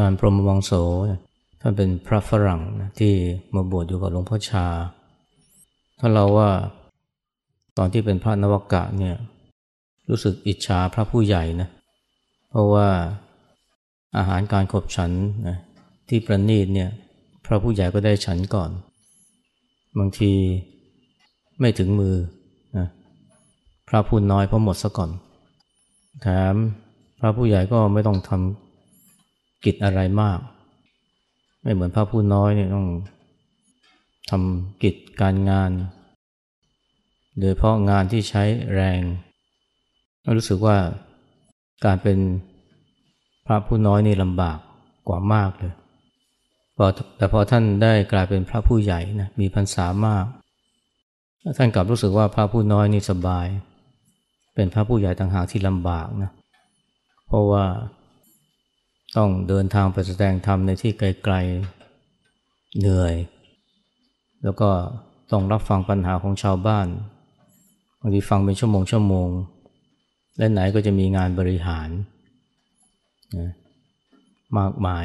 อาจารย์พรหมวังโสท่านเป็นพระฝรั่งที่มาบวชอยู่กับหลวงพ่อชาท่านเราว่าตอนที่เป็นพระนวกะเนี่ยรู้สึกอิจฉาพระผู้ใหญ่นะเพราะว่าอาหารการขบฉันนะที่ประณีตเนี่ยพระผู้ใหญ่ก็ได้ฉันก่อน บางทีไม่ถึงมือนะพระผู้น้อยเพราะหมดซะก่อน แถมพระผู้ใหญ่ก็ไม่ต้องทำ กิจอะไรมาก ไม่เหมือนพระผู้น้อยเนี่ยต้องทำกิจการงาน โดยเพราะงานที่ใช้แรงรู้สึกว่าการเป็นพระผู้น้อยนี่ลำบากกว่ามากเลยแต่พอท่านได้กลายเป็นพระผู้ใหญ่นะมีพรรษามาก ท่านกลับรู้สึกว่าพระผู้น้อยนี่สบาย เป็นพระผู้ใหญ่ต่างหากที่ลำบากนะเพราะว่า ต้องเดินทางไปแสดงธรรมในที่ไกลๆเหนื่อย แล้วก็ต้องรับฟังปัญหาของชาวบ้านบางทีฟังเป็นชั่วโมงชั่วโมง และไหนก็จะมีงานบริหารนะมากมาย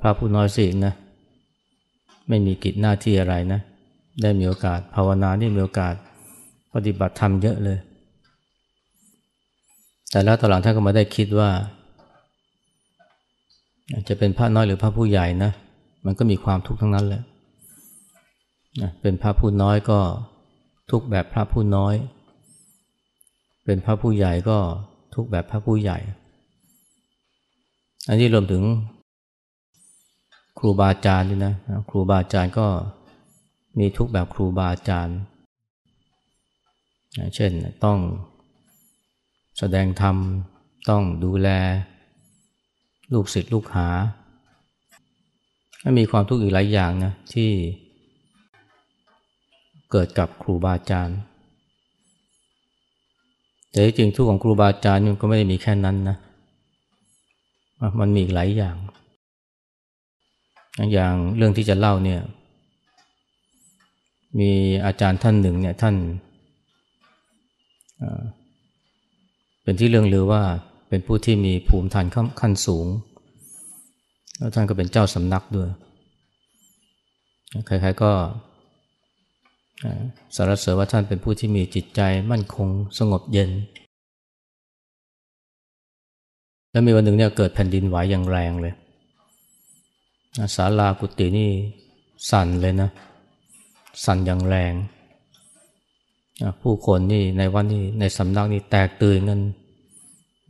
พระผู้น้อยสินะ ไม่มีกิจหน้าที่อะไรนะ ได้มีโอกาสภาวนาได้มีโอกาสปฏิบัติธรรมเยอะเลย แต่แล้วตอนหลังท่านก็มาได้คิดว่า จะเป็นพระน้อยหรือพระผู้ใหญ่นะ มันก็มีความทุกข์ทั้งนั้นแหละเป็นพระผู้น้อยก็ทุกแบบพระผู้น้อย เป็นพระผู้ใหญ่ก็ทุกแบบพระผู้ใหญ่ อันนี้รวมถึงครูบาอาจารย์ด้วยนะ ครูบาอาจารย์ก็มีทุกแบบครูบาอาจารย์เช่นต้องแสดงธรรม ต้องดูแล ลูกศิษย์ลูกหามีความทุกข์อีกหลายอย่างนะที่เกิดกับครูบาอาจารย์ แต่จริงทุกของครูบาอาจารย์มันก็ไม่ได้มีแค่นั้นนะ มันมีอีกหลายอย่าง อย่างเรื่องที่จะเล่าเนี่ย มีอาจารย์ท่านหนึ่งเนี่ยท่าน เป็นที่เรื่องลือว่า เป็นผู้ที่มีภูมิฐานขั้นสูง แล้วท่านก็เป็นเจ้าสำนักด้วย ใครๆก็สารเสริญว่าท่านเป็นผู้ที่มีจิตใจมั่นคงสงบเย็น แล้วมีวันหนึ่งเนี่ยเกิดแผ่นดินไหวอย่างแรงเลยศาลากุฏินี่สั่นเลยนะ สั่นอย่างแรง ผู้คนนี่ในวันนี้ในสำนักนี่แตกตื่นกัน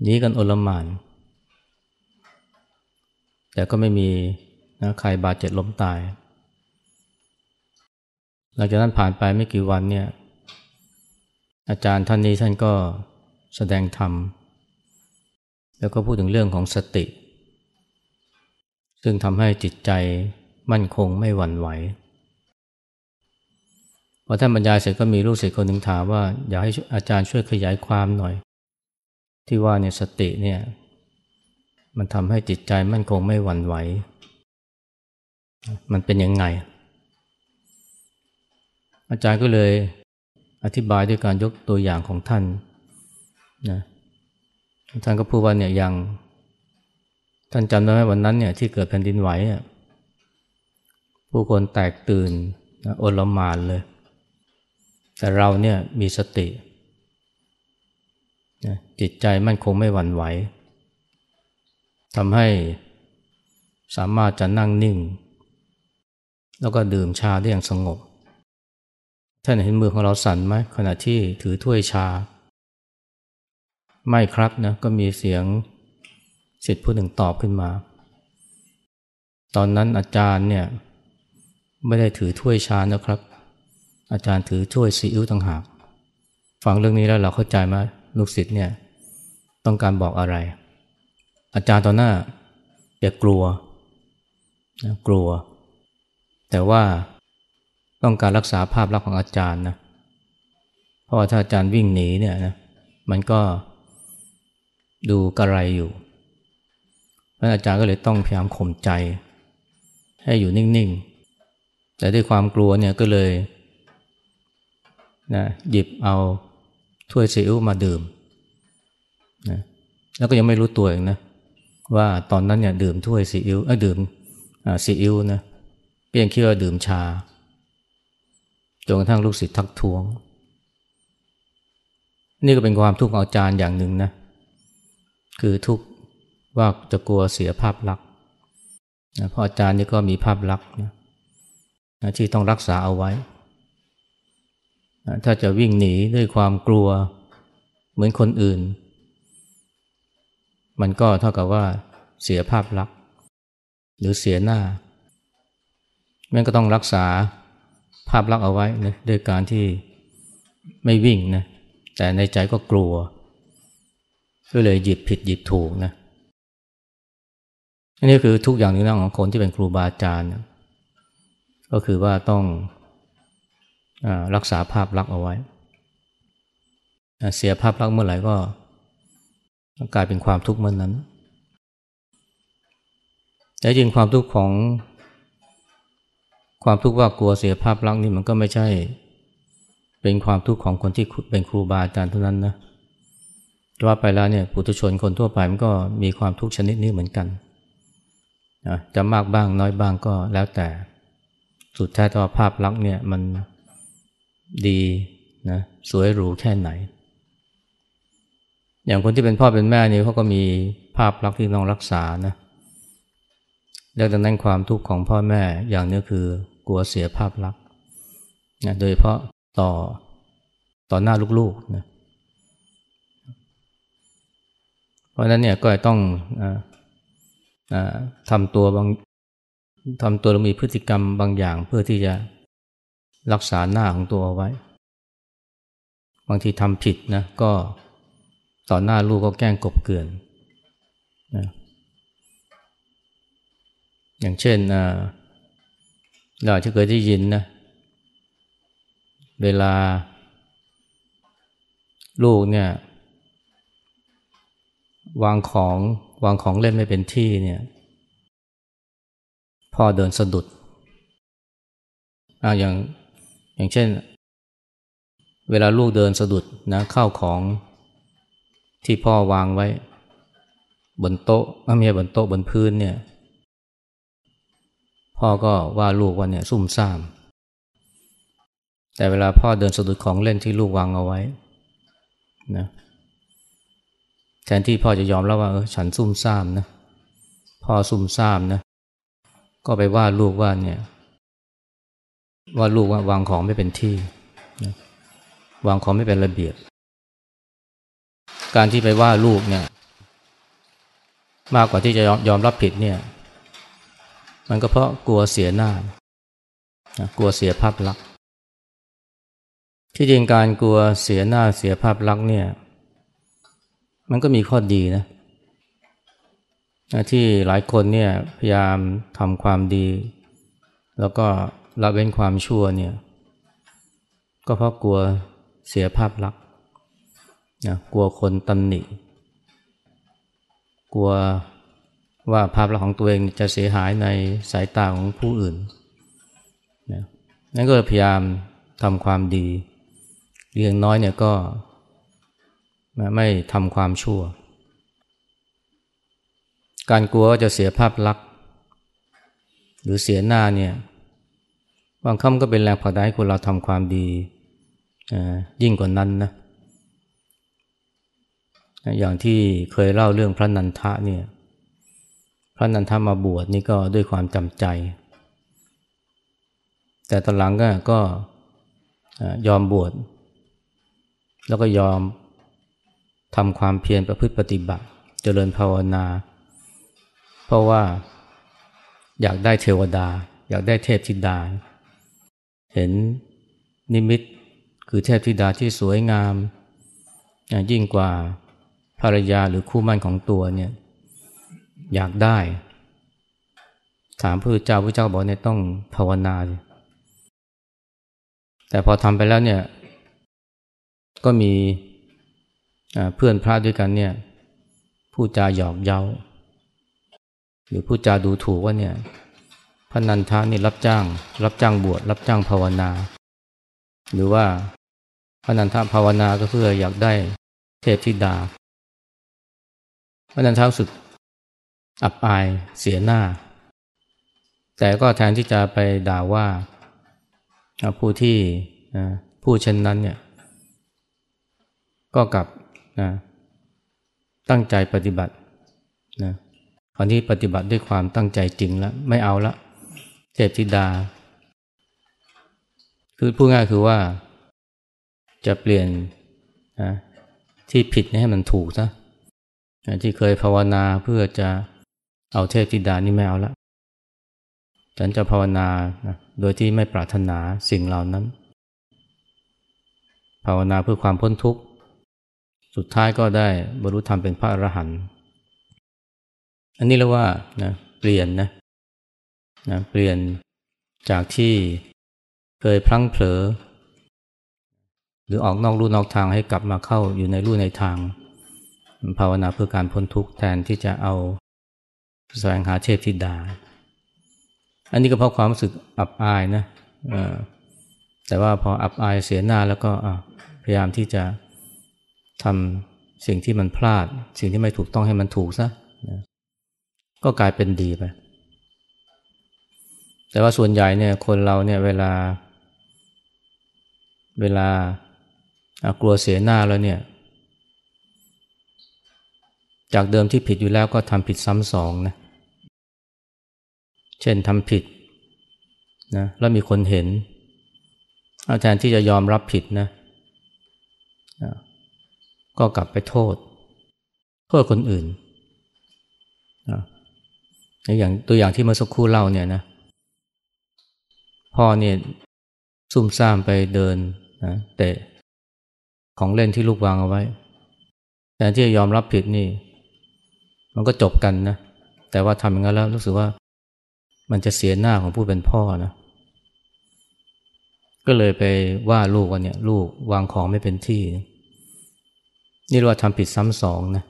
หนีกันโอลมาน แต่ก็ไม่มีนะใครบาดเจ็บล้มตาย หลังจากนั้นผ่านไปไม่กี่วันเนี่ย อาจารย์ท่านนี้ท่านก็แสดงธรรม แล้วก็พูดถึงเรื่องของสติ ซึ่งทำให้จิตใจมั่นคงไม่หวั่นไหวพอท่านบรรยายเสร็จก็มีลูกศิษย์คนหนึ่งถามว่าอยากให้อาจารย์ช่วยขยายความหน่อย ที่ว่าเนี่ยสติเนี่ยมันทำให้จิตใจมั่นคงไม่หวั่นไหว มันเป็นยังไง อาจารย์ก็เลยอธิบายด้วยการยกตัวอย่างของท่านนะท่านก็พูดว่าเนี่ยอย่าง ท่านจำได้ไหมวันนั้นเนี่ยที่เกิดแผ่นดินไหวผู้คนแตกตื่นนะอลมานเลย แต่เราเนี่ยมีสติ จิตใจมั่นคงไม่หวั่นไหวทำให้สามารถจะนั่งนิ่ง แล้วก็ดื่มชาได้อย่างสงบท่านเห็นมือของเราสั่นไหมขณะที่ถือถ้วยชา ไม่ครับนะก็มีเสียงสิทธิ์ผู้หนึ่งตอบขึ้นมา ตอนนั้นอาจารย์เนี่ยไม่ได้ถือถ้วยชานะครับ อาจารย์ถือถ้วยซีอิ๊วต่างหาก ฟังเรื่องนี้แล้วเราเข้าใจไหม ลูกศิษย์เนี่ยต้องการบอกอะไร อาจารย์ตอนหน้าอย่ากลัวนะกลัว แต่ว่าต้องการรักษาภาพลักษณ์ของอาจารย์นะเพราะว่าถ้าอาจารย์วิ่งหนีเนี่ยนะมันก็ดูกระไรอยู่เพราะอาจารย์ก็เลยต้องพยายามข่มใจ ให้อยู่นิ่งๆ แต่ด้วยความกลัวเนี่ยก็เลยนะหยิบเอา ถ้วยซีอิ๊วมาดื่มนะแล้วก็ยังไม่รู้ตัวเองนะว่าตอนนั้นเนี่ยดื่มถ้วยซีอิ๊วเออดื่มซีอิ๊วนะเพียงคิดว่าดื่มชาจนกระทั่งลูกศิษย์ทักท้วง นี่ก็เป็นความทุกข์ของอาจารย์อย่างหนึ่งนะ คือทุกข์ว่าจะกลัวเสียภาพลักษณ์เพราะอาจารย์นี่ก็มีภาพลักษณ์นะที่ต้องรักษาเอาไว้ ถ้าจะวิ่งหนีด้วยความกลัวเหมือนคนอื่น มันก็เท่ากับว่าเสียภาพลักษณ์หรือเสียหน้าแม่ก็ต้องรักษาภาพลักษณ์เอาไว้นะด้วยการที่ไม่วิ่งนะแต่ในใจก็กลัวก็เลยหยิบผิดหยิบถูกนะอันนี้คือทุกอย่างในเรื่องของคนที่เป็นครูบาอาจารย์ ก็คือว่าต้อง รักษาภาพลักษณ์เอาไว้ เสียภาพลักษณ์เมื่อไหร่ก็กลายเป็นความทุกข์เมื่อนนั้น แต่จริงความทุกข์ของ ความทุกข์ว่ากลัวเสียภาพลักษณ์นี่มันก็ไม่ใช่เป็นความทุกข์ของคนที่เป็นครูบาอาจารย์เท่านั้นนะว่าไปแล้วเนี่ยปุถุชนคนทั่วไปมันก็มีความทุกข์ชนิดนี้เหมือนกันจะมากบ้างน้อยบ้างก็แล้วแต่ สุดแท้ตัวภาพลักษณ์เนี่ยมัน ดีนะสวยหรูแค่ไหน อย่างคนที่เป็นพ่อเป็นแม่นี่เขาก็มีภาพลักษณ์ที่ต้องรักษานะแล้วดังนั้นความทุกข์ของพ่อแม่อย่างนี้คือกลัวเสียภาพลักษณ์นะโดยเพราะต่อต่อหน้าลูกๆนะเพราะนั้นเนี่ยก็ต้องอทำตัวบางทำตัวเรามีพฤติกรรมบางอย่างเพื่อที่จะ รักษาหน้าของตัวเอาไว้ บางทีทำผิดนะก็ต่อหน้าลูกก็แกล้งกบเกลื่อนนะอย่างเช่นเราจะเคยได้ยินนะ เวลา ลูกเนี่ย วางของวางของเล่นไม่เป็นที่เนี่ยพ่อเดินสะดุดออย่าง อย่างเช่น เวลาลูกเดินสะดุดนะเข้าของที่พ่อวางไว้ บนโต๊ะไม่ใช่บนโต๊ะบนพื้นเนี่ย พ่อก็ว่าลูกว่าเนี่ยซุ่มซ่าม แต่เวลาพ่อเดินสะดุดของเล่นที่ลูกวางเอาไว้นะแทนที่พ่อจะยอมแล้วว่าเออฉันซุ่มซ่ามนะพ่อซุ่มซ่ามนะ ก็ไปว่าลูกว่าเนี่ย ว่าลูกว่าวางของไม่เป็นที่นะวางของไม่เป็นระเบียบ การที่ไปว่าลูกเนี่ยมากกว่าที่จะยอมรับผิดเนี่ยมันก็เพราะกลัวเสียหน้ากลัวเสียภาพลักษณ์ที่จริงการกลัวเสียหน้าเสียภาพลักษณ์เนี่ย มันก็มีข้อดีนะที่หลายคนเนี่ยพยายามทำความดี แล้วก็ ละเว้นความชั่วเนี่ย ก็เพราะกลัวเสียภาพลักษณ์นะกลัวคนตำหนิ กลัวว่าภาพลักษณ์ของตัวเองจะเสียหายในสายตาของผู้อื่นนะนั่นก็พยายามทำความดี เรียงน้อยเนี่ยก็ไม่ทำความชั่ว การกลัวจะเสียภาพลักษณ์หรือเสียหน้าเนี่ย บางคำก็เป็นแรงผลักดันให้คนเราทำความดียิ่งกว่านั้นนะอย่างที่เคยเล่าเรื่องพระนันทะเนี่ย พระนันทามาบวชนี่ก็ด้วยความจำใจ แต่ตอนหลังก็ก็ยอมบวชแล้วก็ยอมทำความเพียรประพฤติปฏิบัติ เจริญภาวนา เพราะว่าอยากได้เทวดา อยากได้เทพธิดา เห็นนิมิตคือเทพธิดาที่สวยงาม ยิ่งกว่าภรรยาหรือคู่มั่นของตัวเนี่ยอยากได้ ถามพระเจ้าพระเจ้าบอกเนี่ยต้องภาวนา แต่พอทำไปแล้วเนี่ย ก็มีเพื่อนพระด้วยกันเนี่ยผู้จาหยอกเย้า หรือผู้จาดูถูกว่าเนี่ย พระนันทานี่รับจ้าง รับจ้างบวชรับจ้างภาวนา หรือว่าพระนันทาภาวนาก็เพื่ออยากได้เทพธิดาพระนันทาสึกอับอายเสียหน้า แต่ก็แทนที่จะไปด่าว่าผู้ที่ผู้เช่นนั้นเนี่ยก็กลับนะตั้งใจปฏิบัตินะคราวนี้ปฏิบัติด้วยความตั้งใจจริงแล้ว ไม่เอาละ เทพธิดา คือพูดง่ายคือว่า จะเปลี่ยนนะที่ผิดให้มันถูกซะที่เคยภาวนาเพื่อจะเอาเทพธิดานี่ไม่เอาละฉันจะภาวนานะโดยที่ไม่ปรารถนาสิ่งเหล่านั้น ภาวนาเพื่อความพ้นทุกข์ สุดท้ายก็ได้บรรลุธรรมเป็นพระอรหันต์อันนี้เรียกว่านะเปลี่ยนนะ นะเปลี่ยนจากที่เคยพลั้งเผลอ หรือออกนอกลู่นอกทางให้กลับมาเข้าอยู่ในลู่ในทาง ภาวนาเพื่อการพ้นทุกข์แทนที่จะเอาแสวงหาเทพธิดา อันนี้ก็เพราะความรู้สึกอับอายนะแต่ว่าพออับอายเสียหน้าแล้วก็พยายามที่จะทำสิ่งที่มันพลาด สิ่งที่ไม่ถูกต้องให้มันถูกซะก็กลายเป็นดีไป แต่ว่าส่วนใหญ่เนี่ยคนเราเนี่ยเวลา เวลากลัวเสียหน้าแล้วเนี่ย จากเดิมที่ผิดอยู่แล้วก็ทำผิดซ้ำสองนะเช่นทำผิดนะแล้วมีคนเห็นอาแทนที่จะยอมรับผิดนะก็กลับไปโทษ โทษคนอื่นนะอย่างตัวอย่างที่เมื่อสักครู่เล่าเนี่ยนะ พ่อเนี่ยซุ่มซ่ามไปเดินนะแต่ของเล่นที่ลูกวางเอาไว้ แต่ที่จะยอมรับผิดนี่ มันก็จบกันนะ แต่ว่าทำอย่างนั้นแล้วรู้สึกว่า มันจะเสียหน้าของผู้เป็นพ่อนะ ก็เลยไปว่าลูกว่าเนี่ย ลูกวางของไม่เป็นที่ นี่เรียกว่าทำผิดซ้ำสองนะ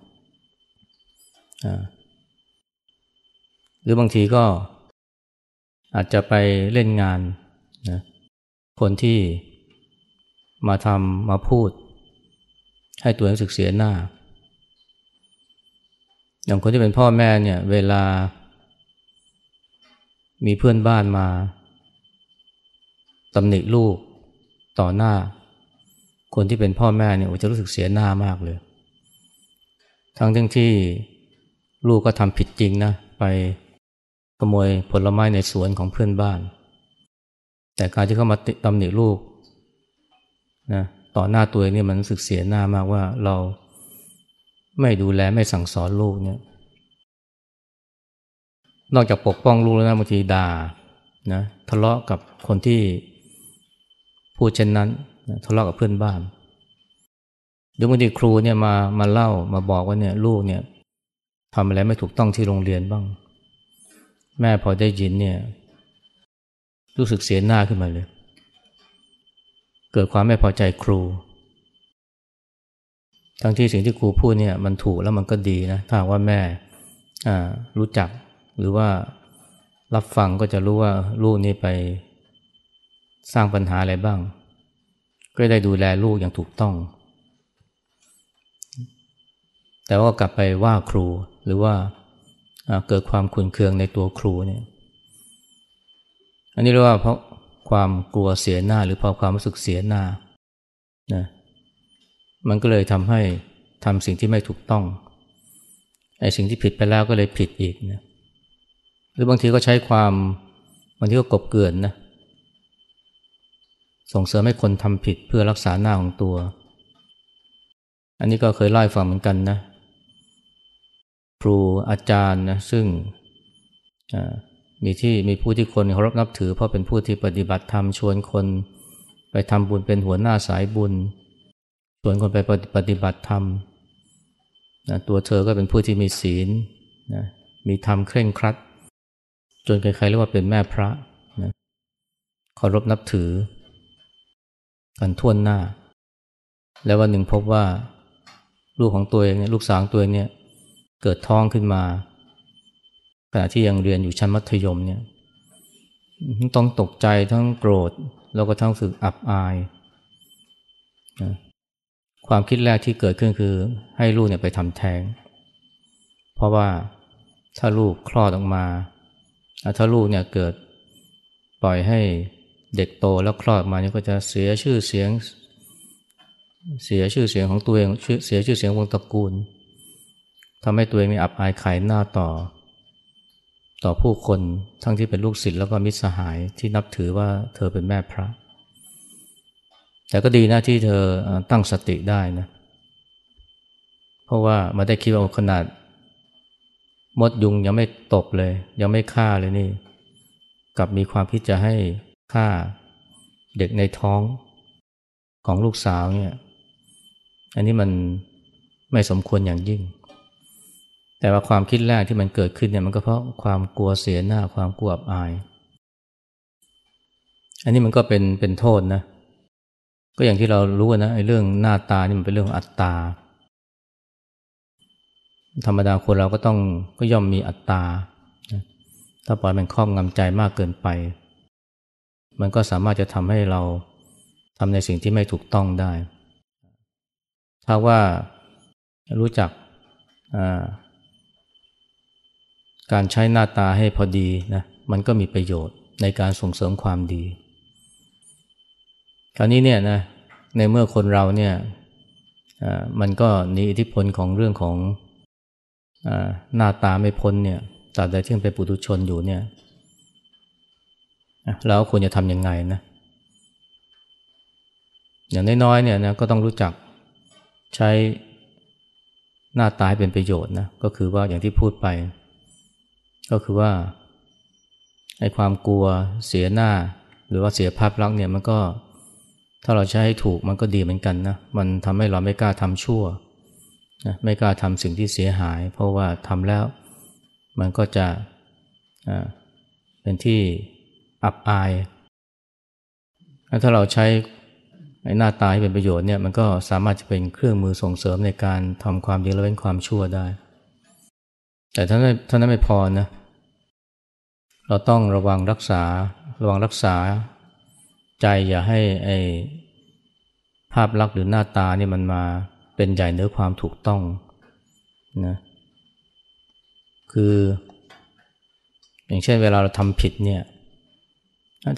หรือบางทีก็ อาจจะไปเล่นงานนะคนที่มาทำมาพูด ให้ตัวรู้สึกเสียหน้า อย่างคนที่เป็นพ่อแม่เนี่ย เวลา มีเพื่อนบ้านมาตำหนิลูกต่อหน้า คนที่เป็นพ่อแม่เนี่ยจะรู้สึกเสียหน้ามากเลย ทั้งทั้งที่ลูกก็ทำผิดจริงนะ ไป ขโมยผลไม้ในสวนของเพื่อนบ้าน แต่การที่เข้ามาตำหนิลูกนะต่อหน้าตัวเองนี่มันรู้สึกเสียหน้ามากว่าเราไม่ดูแลไม่สั่งสอนลูกเนี่ย นอกจากปกป้องลูกแล้วนะบางทีด่านะทะเลาะกับคนที่พูดเช่นนั้นนะทะเลาะกับเพื่อนบ้านเดี๋ยวบางทีครูเนี่ยมามาเล่ามาบอกว่าเนี่ยลูกเนี่ยทำอะไรไม่ถูกต้องที่โรงเรียนบ้าง แม่พอได้ยินเนี่ย รู้สึกเสียหน้าขึ้นมาเลย เกิดความไม่พอใจครู ทั้งที่สิ่งที่ครูพูดเนี่ยมันถูกแล้วมันก็ดีนะ ถ้าว่าแม่รู้จักหรือว่ารับฟังก็จะรู้ว่าลูกนี้ไปสร้างปัญหาอะไรบ้าง ก็ได้ดูแลลูกอย่างถูกต้อง แต่ว่ากลับไปว่าครูหรือว่า เกิดความขุนเคืองในตัวครูเนี่ยอันนี้เรียกว่าเพราะความกลัวเสียหน้าหรือเพราะความรู้สึกเสียหน้านะมันก็เลยทำให้ทำสิ่งที่ไม่ถูกต้องไอ้สิ่งที่ผิดไปแล้วก็เลยผิดอีกนะหรือบางทีก็ใช้ความบางทีก็กบเกินนะส่งเสริมให้คนทำผิดเพื่อรักษาหน้าของตัว อันนี้ก็เคยเล่าให้ฟังเหมือนกันนะ ครูอาจารย์นะซึ่งมีที่มีผู้ที่คนเคารพนับถือ เพราะเป็นผู้ที่ปฏิบัติธรรมชวนคน ไปทำบุญเป็นหัวหน้าสายบุญ ชวนคนไปปฏิบัติธรรมนะตัวเธอก็เป็นผู้ที่มีศีลนะมีธรรมเคร่งครัด จนใครๆเรียกว่าเป็นแม่พระนะเคารพนับถือ กันท่วนหน้า แล้ววันหนึ่งพบว่า ลูกของตัวเองเนี่ยลูกสาวตัวเองเนี่ย เกิดท้องขึ้นมาขณะที่ยังเรียนอยู่ชั้นมัธยมเนี่ยต้องตกใจทั้งโกรธ แล้วก็ทั้งสึกอับอายความคิดแรกที่เกิดขึ้นคือให้ลูกเนี่ยไปทำแท้ง เพราะว่าถ้าลูกคลอดออกมา ถ้าลูกเนี่ยเกิดปล่อยให้เด็กโตแล้วคลอดมาเนี่ยก็จะเสียชื่อเสียง เสียชื่อเสียงของตัวเองเสียชื่อเสียงวงตระกูล ทำให้ตัวเองนี่อับอายขายหน้าต่อ ต่อผู้คนทั้งที่เป็นลูกศิษย์แล้วก็มิตรสหายที่นับถือว่าเธอเป็นแม่พระ แต่ก็ดีนะที่เธอตั้งสติได้นะเพราะว่ามาได้คิดว่าขนาดมดยุงยังไม่ตบเลย ยังไม่ฆ่าเลยนี่กลับมีความคิดจะให้ฆ่าเด็กในท้องของลูกสาวเนี่ย อันนี้มันไม่สมควรอย่างยิ่ง แต่ว่าความคิดแรกที่มันเกิดขึ้นเนี่ยมันก็เพราะความกลัวเสียหน้าความกลัวอับอาย อันนี้มันก็เป็นเป็นโทษนะ ก็อย่างที่เรารู้นะไอ้เรื่องหน้าตานี่มันเป็นเรื่องอัตตา ธรรมดาคนเราก็ต้องก็ย่อมมีอัตตา ถ้าปล่อยมันครอบงำใจมากเกินไป มันก็สามารถจะทำให้เราทำในสิ่งที่ไม่ถูกต้องได้ ถ้าว่ารู้จัก การใช้หน้าตาให้พอดีนะมันก็มีประโยชน์ในการส่งเสริมความดี คราวนี้เนี่ยนะในเมื่อคนเราเนี่ยมันก็หนีอิทธิพลของเรื่องของหน้าตาไม่พ้นเนี่ยตราบใดที่ยังเป็นปุถุชนอยู่เนี่ยเราควรจะทำยังไงนะอย่างน้อยๆเนี่ยนะก็ต้องรู้จักใช้หน้าตาให้เป็นประโยชน์นะก็คือว่าอย่างที่พูดไป ก็คือว่าไอ้ความกลัวเสียหน้า หรือว่าเสียภาพลักษณ์เนี่ยมันก็ถ้าเราใช้ให้ถูกมันก็ดีเหมือนกันนะมันทำให้เราไม่กล้าทำชั่วนะไม่กล้าทำสิ่งที่เสียหาย เพราะว่าทำแล้วมันก็จะเป็นที่อับอาย ถ้าเราใช้หน้าตาให้เป็นประโยชน์เนี่ยมันก็สามารถจะเป็นเครื่องมือส่งเสริมในการทำความดีและเว้นความชั่วได้ แต่ถ้านั้นถ้านั้นไม่พอนะเราต้องระวังรักษาระวังรักษาใจอย่าให้ไอภาพลักษณ์หรือหน้าตานี่มันมาเป็นใหญ่เนื้อความถูกต้องนะคือ อย่างเช่นเวลาเราทำผิดเนี่ย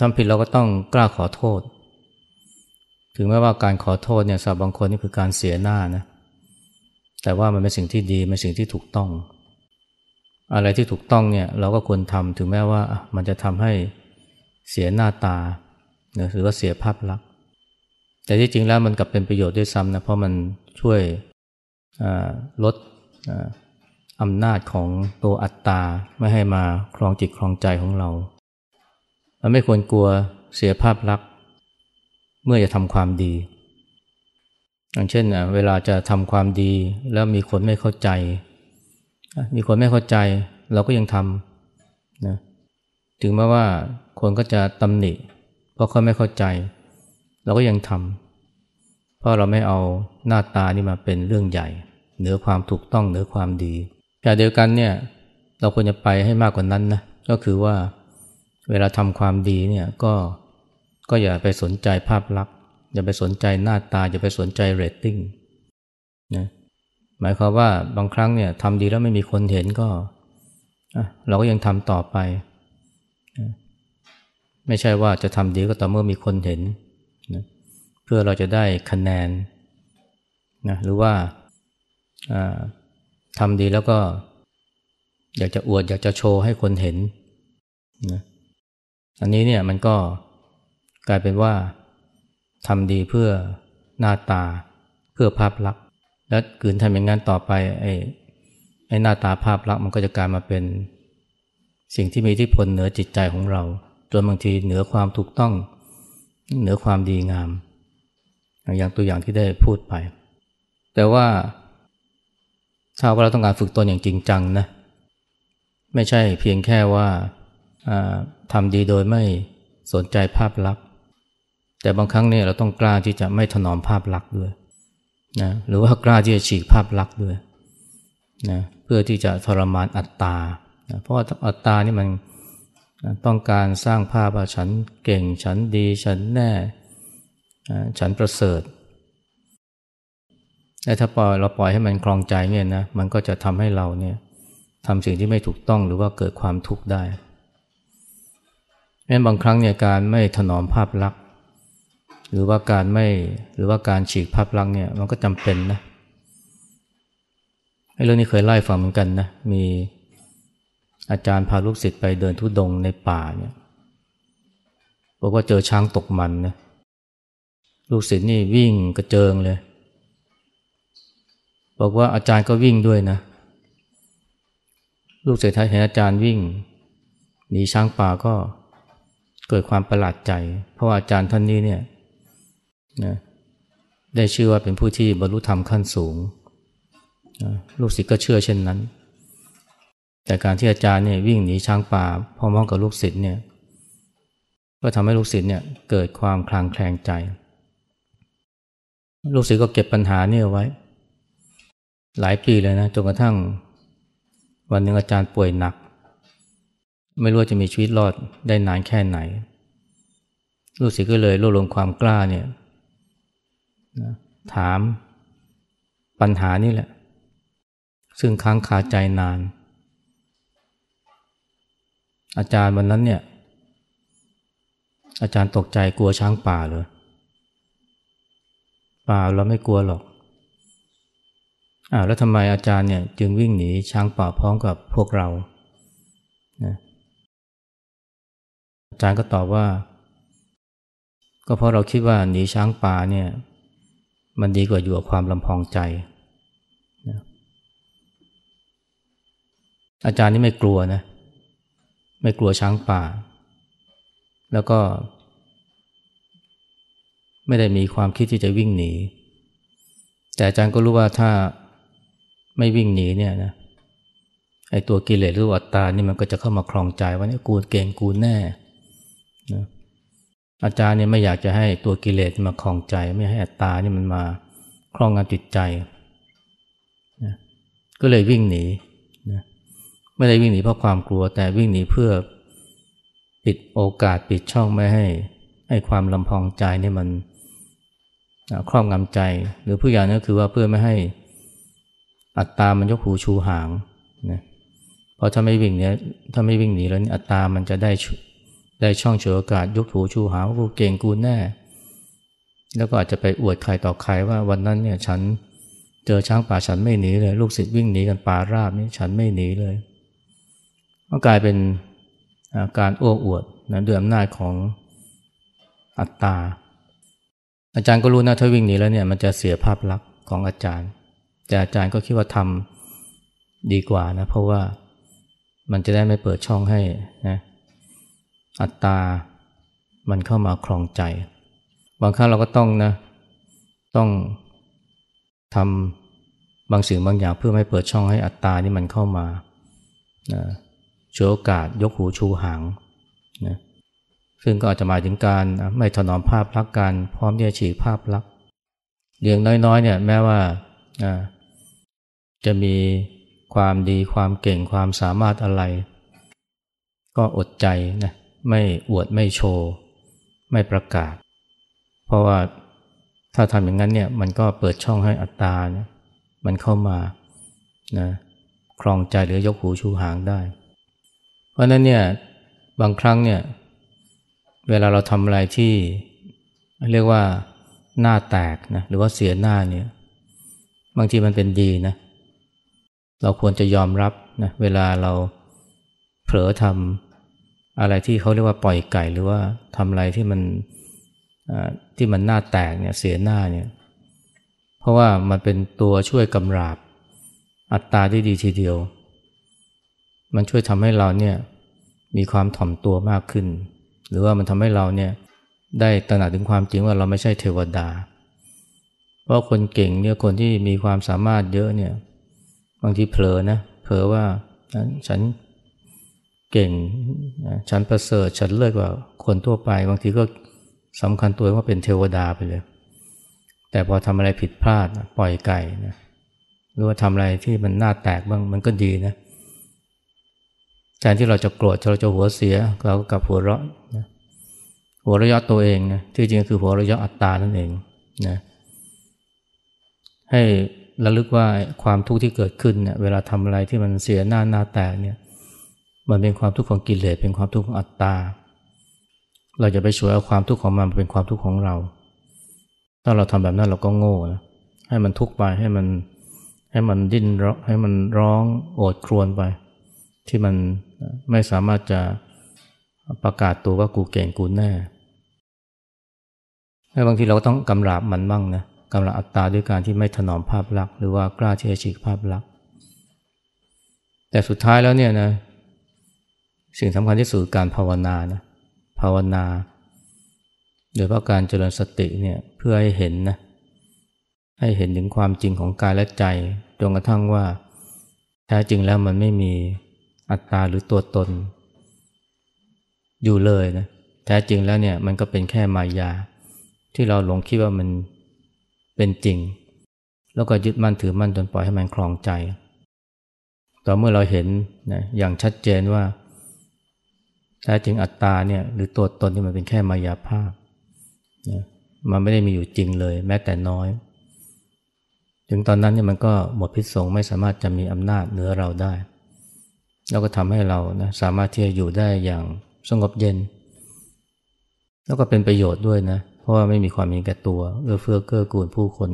ทำผิดเราก็ต้องกล้าขอโทษ ถึงแม้ว่าการขอโทษเนี่ยสำหรับบางคนนี่คือการเสียหน้านะแต่ว่ามันเป็นสิ่งที่ดีเป็นสิ่งที่ถูกต้อง อะไรที่ถูกต้องเนี่ยเราก็ควรทำถึงแม้ว่ามันจะทำให้เสียหน้าตาหรือว่าเสียภาพลักษณ์แต่ที่จริงแล้วมันกลับเป็นประโยชน์ด้วยซ้ำนะเพราะมันช่วยลดอำนาจของตัวอัตตาไม่ให้มาครองจิตครองใจของเราเราไม่ควรกลัวเสียภาพลักษณ์เมื่อจะทำความดี อย่างเช่นเวลาจะทำความดีแล้วมีคนไม่เข้าใจ มีคนไม่เข้าใจเราก็ยังทำนะถึงแม้ว่าคนก็จะตำหนิ เพราะเขาไม่เข้าใจ เราก็ยังทำเพราะเราไม่เอาหน้าตานี่มาเป็นเรื่องใหญ่ เหนือความถูกต้องเหนือความดีแต่เดียวกันเนี่ยเราควรจะไปให้มากกว่านั้นนะก็คือว่าเวลาทำความดีเนี่ยก็ก็อย่าไปสนใจภาพลักษณ์อย่าไปสนใจหน้าตา อย่าไปสนใจเรตติ้ง หมายความว่าบางครั้งเนี่ยทำดีแล้วไม่มีคนเห็นก็เราก็ยังทำต่อไป ไม่ใช่ว่าจะทำดีก็ต่อเมื่อมีคนเห็นนะเพื่อเราจะได้คะแนนนะหรือว่าทำดีแล้วก็ อยากจะอวดอยากจะโชว์ให้คนเห็นนะอันนี้เนี่ยมันก็กลายเป็นว่าทำดีเพื่อหน้าตาเพื่อภาพลักษณ์ และกืนทำอย่างนั้นต่อไปไอ้ไอ้หน้าตาภาพลักษณ์มันก็จะกลายมาเป็นสิ่งที่มีที่พลเหนือจิตใจของเรา จนบางทีเหนือความถูกต้อง เหนือความดีงาม อย่างตัวอย่างที่ได้พูดไป แต่ว่าถ้าว่าเราต้องการฝึกตนอย่างจริงจังนะไม่ใช่เพียงแค่ว่าทำดีโดยไม่สนใจภาพลักษณ์แต่บางครั้งเนี่ยเราต้องกล้าที่จะไม่ถนอมภาพลักษณ์ด้วย นะหรือว่ากล้าที่จะฉีกภาพลักษณ์ด้วยนะเพื่อที่จะทรมานอัตตานะเพราะอัตตานี่มันต้องการสร้างภาพว่าฉันเก่งฉันดีฉันแน่ฉันประเสริฐและถ้าปล่อยเราปล่อยให้มันคลองใจเนี่ยนะมันก็จะทำให้เราเนี่ยทำสิ่งที่ไม่ถูกต้องหรือว่าเกิดความทุกข์ได้แม้บางครั้งเนี่ยการไม่ถนอมภาพลักษณ์ หรือว่าการไม่หรือว่าการฉีกภาพลักษณ์เนี่ยมันก็จำเป็นนะไอ้เรื่องนี้เคยไล่ฟังเหมือนกันนะมีอาจารย์พาลูกศิษย์ไปเดินทุดงในป่าเนี่ยบอกว่าเจอช้างตกมันนะลูกศิษย์นี่วิ่งกระเจิงเลย บอกว่าอาจารย์ก็วิ่งด้วยนะ ลูกศิษย์เห็นอาจารย์วิ่งหนีช้างป่าก็เกิดความประหลาดใจ เพราะว่าอาจารย์ท่านนี้เนี่ย นะได้ชื่อว่าเป็นผู้ที่บรรลุธรรมขั้นสูงนะลูกศิษย์ก็เชื่อเช่นนั้น แต่การที่อาจารย์เนี่ยวิ่งหนีช้างป่าพร้อมกับลูกศิษย์เนี่ยก็ทำให้ลูกศิษย์เนี่ยเกิดความคลางแคลงใจ ลูกศิษย์ก็เก็บปัญหานี่เอาไว้ หลายปีเลยนะจนกระทั่ง วันหนึ่งอาจารย์ป่วยหนัก ไม่รู้จะมีชีวิตรอดได้นานแค่ไหน ลูกศิษย์ก็เลยรวบรวมความกล้าเนี่ย ถามปัญหานี่แหละ ซึ่งค้างคาใจนาน อาจารย์วันนั้นเนี่ย อาจารย์ตกใจกลัวช้างป่าเลยป่าเราไม่กลัวหรอกอ้าวแล้วทำไมอาจารย์เนี่ย จึงวิ่งหนีช้างป่าพร้อมกับพวกเรานะอาจารย์ก็ตอบว่า ก็เพราะเราคิดว่าหนีช้างป่าเนี่ย มันดีกว่าอยู่กับความลำพองใจนะอาจารย์นี่ไม่กลัวนะ ไม่กลัวช้างป่า แล้วก็ ไม่ได้มีความคิดที่จะวิ่งหนี แต่อาจารย์ก็รู้ว่าถ้าไม่วิ่งหนีเนี่ยนะไอ้ตัวกิเลสหรือวัตตานี่มันก็จะเข้ามาคลองใจว่านี่กูเก่งกูแน่นะ อาจารย์เนี่ยไม่อยากจะให้ตัวกิเลสมาคลองใจ ไม่ให้อัตตานี่มันมาคลองงานจิตใจนะก็เลยวิ่งหนีนะไม่ได้วิ่งหนีเพราะความกลัว แต่วิ่งหนีเพื่อปิดโอกาสปิดช่องไม่ให้ให้ความลำพองใจนี่มันครอบงำใจ หรือผู้อย่างนั้นคือว่าเพื่อไม่ให้อัตตามันยกหูชูหางนะเพราะถ้าไม่วิ่งเนี่ยถ้าไม่วิ่งหนีแล้วอัตตามันจะได้ ได้ช่องเฉยโอกาสยกหูชูหาว่ากูเก่งกูแน่ แล้วก็อาจจะไปอวดใครต่อใครว่าวันนั้นเนี่ยฉันเจอช้างป่าฉันไม่หนีเลย ลูกศิษย์วิ่งหนีกันป่าราบนี่ฉันไม่หนีเลยก็กลายเป็นการโอ้อวดนะด้วยอำนาจของอัตตา อาจารย์ก็รู้นะถ้าวิ่งหนีแล้วเนี่ยมันจะเสียภาพลักษณ์ของอาจารย์ แต่อาจารย์ก็คิดว่าทำดีกว่านะเพราะว่ามันจะได้ไม่เปิดช่องให้นะ อัตตา มันเข้ามาคลองใจ บางครั้งเราก็ต้องนะ ต้องทำบางสิ่งบางอย่างเพื่อไม่เปิดช่องให้อัตตานี่มันเข้ามานะฉวยโอกาสยกหูชูหางนะซึ่งก็อาจจะหมายถึงการไม่ถนอมภาพลักษณ์การพร้อมที่จะฉีกภาพลักษณ์เลี้ยงน้อยๆเนี่ยแม้ว่าจะมีความดีความเก่งความสามารถอะไร ก็อดใจนะ ไม่อวดไม่โชว์ ไม่ประกาศ เพราะว่าถ้าทำอย่างนั้นเนี่ยมันก็เปิดช่องให้อัตตาเนี่ยมันเข้ามานะคลองใจหรือยกหูชูหางได้ เพราะนั้นเนี่ยบางครั้งเนี่ยเวลาเราทำอะไรที่เรียกว่าหน้าแตกนะหรือว่าเสียหน้าเนี่ยบางทีมันเป็นดีนะเราควรจะยอมรับนะเวลาเราเผลอทำ อะไรที่เขาเรียกว่าปล่อยไก่หรือว่าทำอะไรที่มันที่มันหน้าแตกเนี่ยเสียหน้าเนี่ยเพราะว่ามันเป็นตัวช่วยกำราบอัตตาได้ดีทีเดียว มันช่วยทำให้เราเนี่ยมีความถ่อมตัวมากขึ้น หรือว่ามันทำให้เราเนี่ยได้ตระหนักถึงความจริงว่าเราไม่ใช่เทวดา เพราะคนเก่งเนี่ยคนที่มีความสามารถเยอะเนี่ยบางทีเผลอนะเผลอว่าฉัน เก่งฉันประเสริฐฉันเลิศกว่าคนทั่วไป บางทีก็สำคัญตัวว่าเป็นเทวดาไปเลย แต่พอทำอะไรผิดพลาดปล่อยไก่นะหรือว่าทำอะไรที่มันหน้าแตกบ้างมันก็ดีนะแทนที่เราจะโกรธเราจะหัวเสียเราก็กลับหัวเราะนะหัวเราะตัวเองนะที่จริงคือหัวเราะอัตตานั่นเองนะให้ระลึกว่าความทุกข์ที่เกิดขึ้นเนี่ยเวลาทำอะไรที่มันเสียหน้าหน้าแตกเนี่ย มันเป็นความทุกข์ของกิเลสเป็นความทุกข์ของอัตตา เราจะไปช่วยเอาความทุกข์ของมันเป็นความทุกข์ของเรา ถ้าเราทำแบบนั้นเราก็โง่นะให้มันทุกข์ไปให้มันให้มันดิ้นร้องให้มันร้องโอดครวญไป ที่มันไม่สามารถจะประกาศตัวว่ากูเก่งกูแน่ให้บางทีเราก็ต้องกำราบมันบ้างนะกำราบอัตตาด้วยการที่ไม่ถนอมภาพลักษณ์หรือว่ากล้าที่จะฉีกภาพลักษณ์แต่สุดท้ายแล้วเนี่ยนะ สิ่งสำคัญที่สุดการภาวนานะภาวนา โดยเพราะการเจริญสติเนี่ยเพื่อให้เห็นนะให้เห็นถึงความจริงของกายและใจจนกระทั่งว่าแท้จริงแล้วมันไม่มีอัตตาหรือตัวตน อยู่เลยนะแท้จริงแล้วเนี่ยมันก็เป็นแค่มายา ที่เราหลงคิดว่ามันเป็นจริง แล้วก็ยึดมั่นถือมั่นจนปล่อยให้มันคลองใจ ต่อเมื่อเราเห็นนะอย่างชัดเจนว่า แท้จริงอัตตาเนี่ยหรือตัวตนที่มันเป็นแค่มายาภาพนะมันไม่ได้มีอยู่จริงเลย แม้แต่น้อย ถึงตอนนั้นเนี่ยมันก็หมดพิษสงไม่สามารถจะมีอำนาจเหนือเราได้ แล้วก็ทำให้เรานะสามารถที่จะอยู่ได้อย่างสงบเย็น แล้วก็เป็นประโยชน์ด้วยนะ เพราะว่าไม่มีความมีแก่ตัวเอื้อเฟื้อเกื้อกูลผู้คน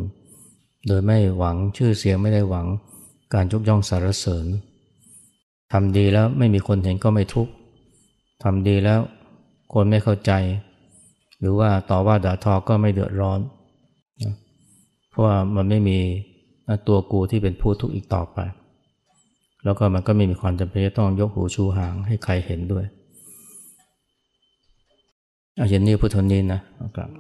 โดยไม่หวังชื่อเสียงไม่ได้หวังการยกย่องสารเสริญทำดีแล้วไม่มีคนเห็นก็ไม่ทุกข์ ทำดีแล้วคนไม่เข้าใจ หรือว่าต่อว่าด่าทอก็ไม่เดือดร้อนนะเพราะว่ามันไม่มีตัวกูที่เป็นผู้ทุกข์อีกต่อไป แล้วก็มันก็ไม่มีความจำเป็นต้องยกหูชูหางให้ใครเห็นด้วยเอาเย็นนี้พุทธนี้นะครับ